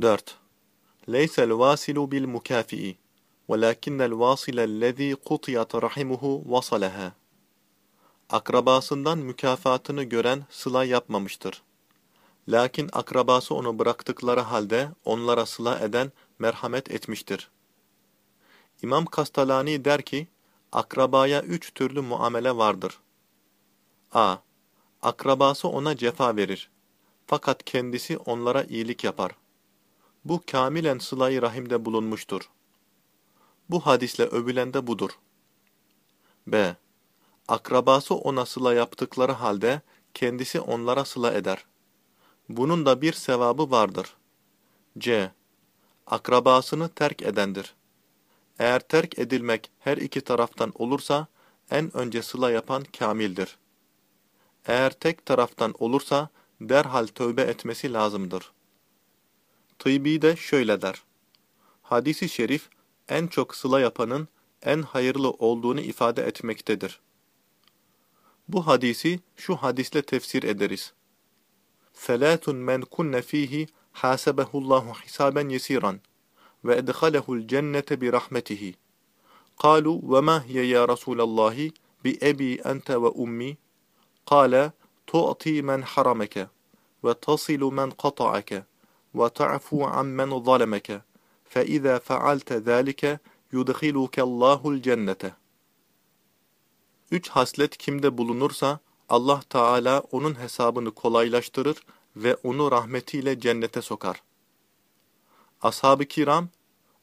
4. ليس الواصل بالمكافئ ولكن الواصل الذي قطيت رحمه وصلها Akrabasından mükafatını gören sıla yapmamıştır. Lakin akrabası onu bıraktıkları halde onlara sıla eden merhamet etmiştir. İmam Kastalani der ki, akrabaya üç türlü muamele vardır. a. Akrabası ona cefa verir. Fakat kendisi onlara iyilik yapar. Bu kamilen sıla-i rahimde bulunmuştur. Bu hadisle övülen de budur. b. Akrabası ona sıla yaptıkları halde kendisi onlara sıla eder. Bunun da bir sevabı vardır. c. Akrabasını terk edendir. Eğer terk edilmek her iki taraftan olursa, en önce sıla yapan kamildir. Eğer tek taraftan olursa, derhal tövbe etmesi lazımdır. Tıbbi de şöyle der. Hadisi şerif en çok sıla yapanın en hayırlı olduğunu ifade etmektedir. Bu hadisi şu hadisle tefsir ederiz. Selatun men kunne fihi hasebehullahu hisaben yesiran ve edhalehul cennete bi rahmetihi. Kalu ve ma hiye ya Resulallahi bi ebi ente ve ummi. Kale tu'ti men harameke ve tasilu men kata'ake وتعفو عمن ظلمك فإذا فعلت ذلك يدخلك الله الجنة Üç haslet kimde bulunursa Allah Teala onun hesabını kolaylaştırır ve onu rahmetiyle cennete sokar. Ashab-ı kiram,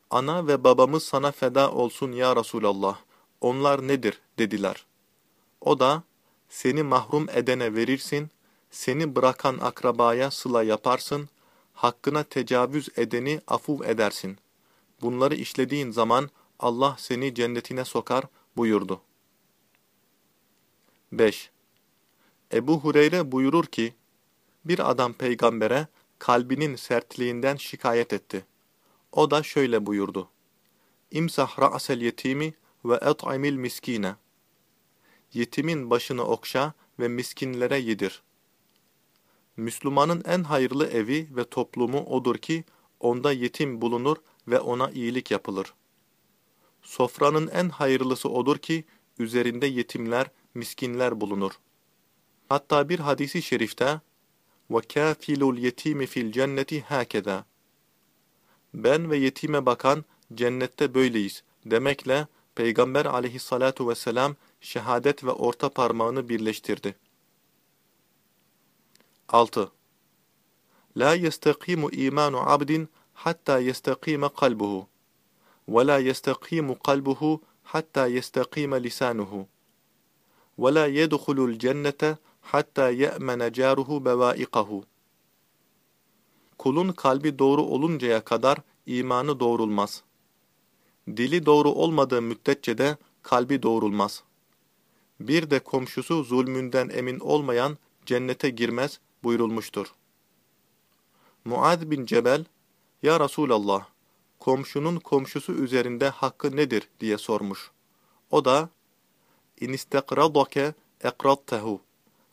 ana ve babamız sana feda olsun ya Resulallah, onlar nedir dediler. O da, seni mahrum edene verirsin, seni bırakan akrabaya sıla yaparsın, hakkına tecavüz edeni afuv edersin. Bunları işlediğin zaman Allah seni cennetine sokar buyurdu. 5. Ebu Hureyre buyurur ki, bir adam peygambere kalbinin sertliğinden şikayet etti. O da şöyle buyurdu. İmsah ra'sel yetimi ve et'imil miskine. Yetimin başını okşa ve miskinlere yedir. Müslümanın en hayırlı evi ve toplumu odur ki, onda yetim bulunur ve ona iyilik yapılır. Sofranın en hayırlısı odur ki, üzerinde yetimler, miskinler bulunur. Hatta bir hadisi şerifte, وَكَافِلُ الْيَت۪يمِ فِي الْجَنَّةِ هَكَذَا Ben ve yetime bakan cennette böyleyiz demekle Peygamber aleyhissalatu vesselam şehadet ve orta parmağını birleştirdi. 6. La yestakimu imanu abdin hatta yestakime kalbuhu ve la yestakimu kalbuhu hatta yestakime lisanuhu ve la yedhulul cennete hatta ye'mene caruhu bevaikahu Kulun kalbi doğru oluncaya kadar imanı doğrulmaz. Dili doğru olmadığı müddetçe de kalbi doğrulmaz. Bir de komşusu zulmünden emin olmayan cennete girmez buyurulmuştur. Muad bin Cebel, Ya Resulallah, komşunun komşusu üzerinde hakkı nedir diye sormuş. O da,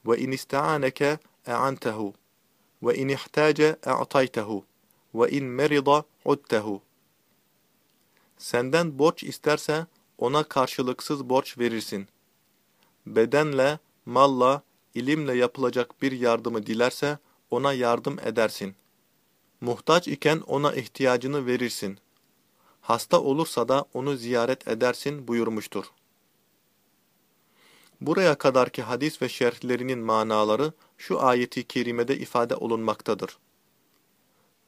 ve in ista'aneke e'antehu ve in ihtace e'taytehu ve in merida udtehu. Senden borç isterse ona karşılıksız borç verirsin. Bedenle, malla, ilimle yapılacak bir yardımı dilerse ona yardım edersin. Muhtaç iken ona ihtiyacını verirsin. Hasta olursa da onu ziyaret edersin buyurmuştur. Buraya kadarki hadis ve şerhlerinin manaları şu ayeti kerimede ifade olunmaktadır.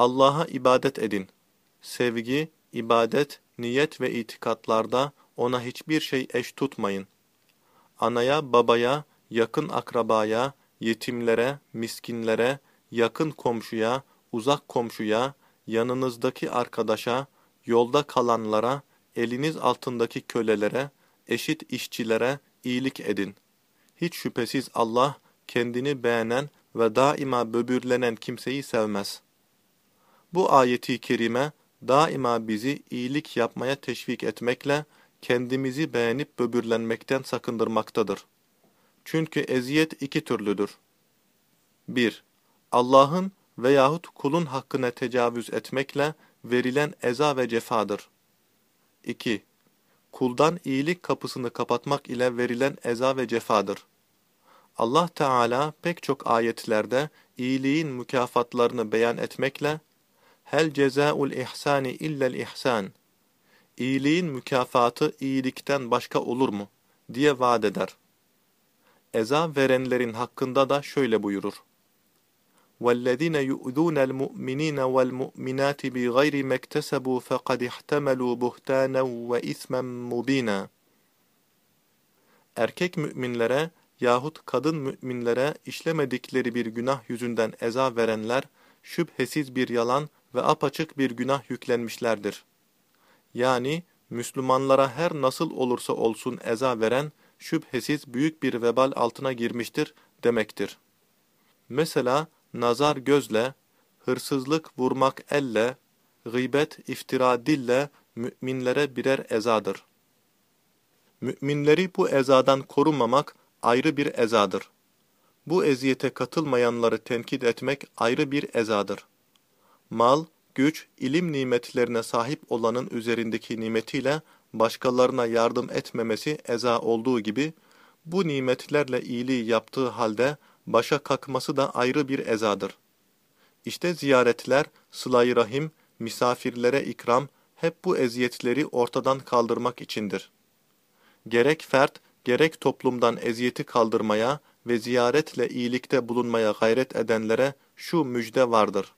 Allah'a ibadet edin. Sevgi, ibadet, niyet ve itikatlarda ona hiçbir şey eş tutmayın. Anaya, babaya, yakın akrabaya, yetimlere, miskinlere, yakın komşuya, uzak komşuya, yanınızdaki arkadaşa, yolda kalanlara, eliniz altındaki kölelere, eşit işçilere iyilik edin. Hiç şüphesiz Allah kendini beğenen ve daima böbürlenen kimseyi sevmez. Bu ayeti kerime daima bizi iyilik yapmaya teşvik etmekle kendimizi beğenip böbürlenmekten sakındırmaktadır. Çünkü eziyet iki türlüdür. 1. Allah'ın veyahut kulun hakkına tecavüz etmekle verilen eza ve cefadır. 2. Kuldan iyilik kapısını kapatmak ile verilen eza ve cefadır. Allah Teala pek çok ayetlerde iyiliğin mükafatlarını beyan etmekle hel cezaul ihsani illel ihsan İyiliğin mükafatı iyilikten başka olur mu diye vaat eder. Eza verenlerin hakkında da şöyle buyurur. وَالَّذِينَ يُؤْذُونَ الْمُؤْمِنِينَ وَالْمُؤْمِنَاتِ بِغَيْرِ مَا اكْتَسَبُوا فَقَدِ احْتَمَلُوا بُهْتَانًا وَإِثْمًا مُب۪ينًا Erkek müminlere yahut kadın müminlere işlemedikleri bir günah yüzünden eza verenler, şüphesiz bir yalan ve apaçık bir günah yüklenmişlerdir. Yani Müslümanlara her nasıl olursa olsun eza veren, şüphesiz büyük bir vebal altına girmiştir demektir. Mesela nazar gözle, hırsızlık vurmak elle, gıybet iftira dille müminlere birer ezadır. Müminleri bu ezadan korumamak ayrı bir ezadır. Bu eziyete katılmayanları tenkit etmek ayrı bir ezadır. Mal, güç, ilim nimetlerine sahip olanın üzerindeki nimetiyle başkalarına yardım etmemesi eza olduğu gibi, bu nimetlerle iyiliği yaptığı halde başa kalkması da ayrı bir ezadır. İşte ziyaretler, sıla rahim, misafirlere ikram, hep bu eziyetleri ortadan kaldırmak içindir. Gerek fert, gerek toplumdan eziyeti kaldırmaya ve ziyaretle iyilikte bulunmaya gayret edenlere şu müjde vardır.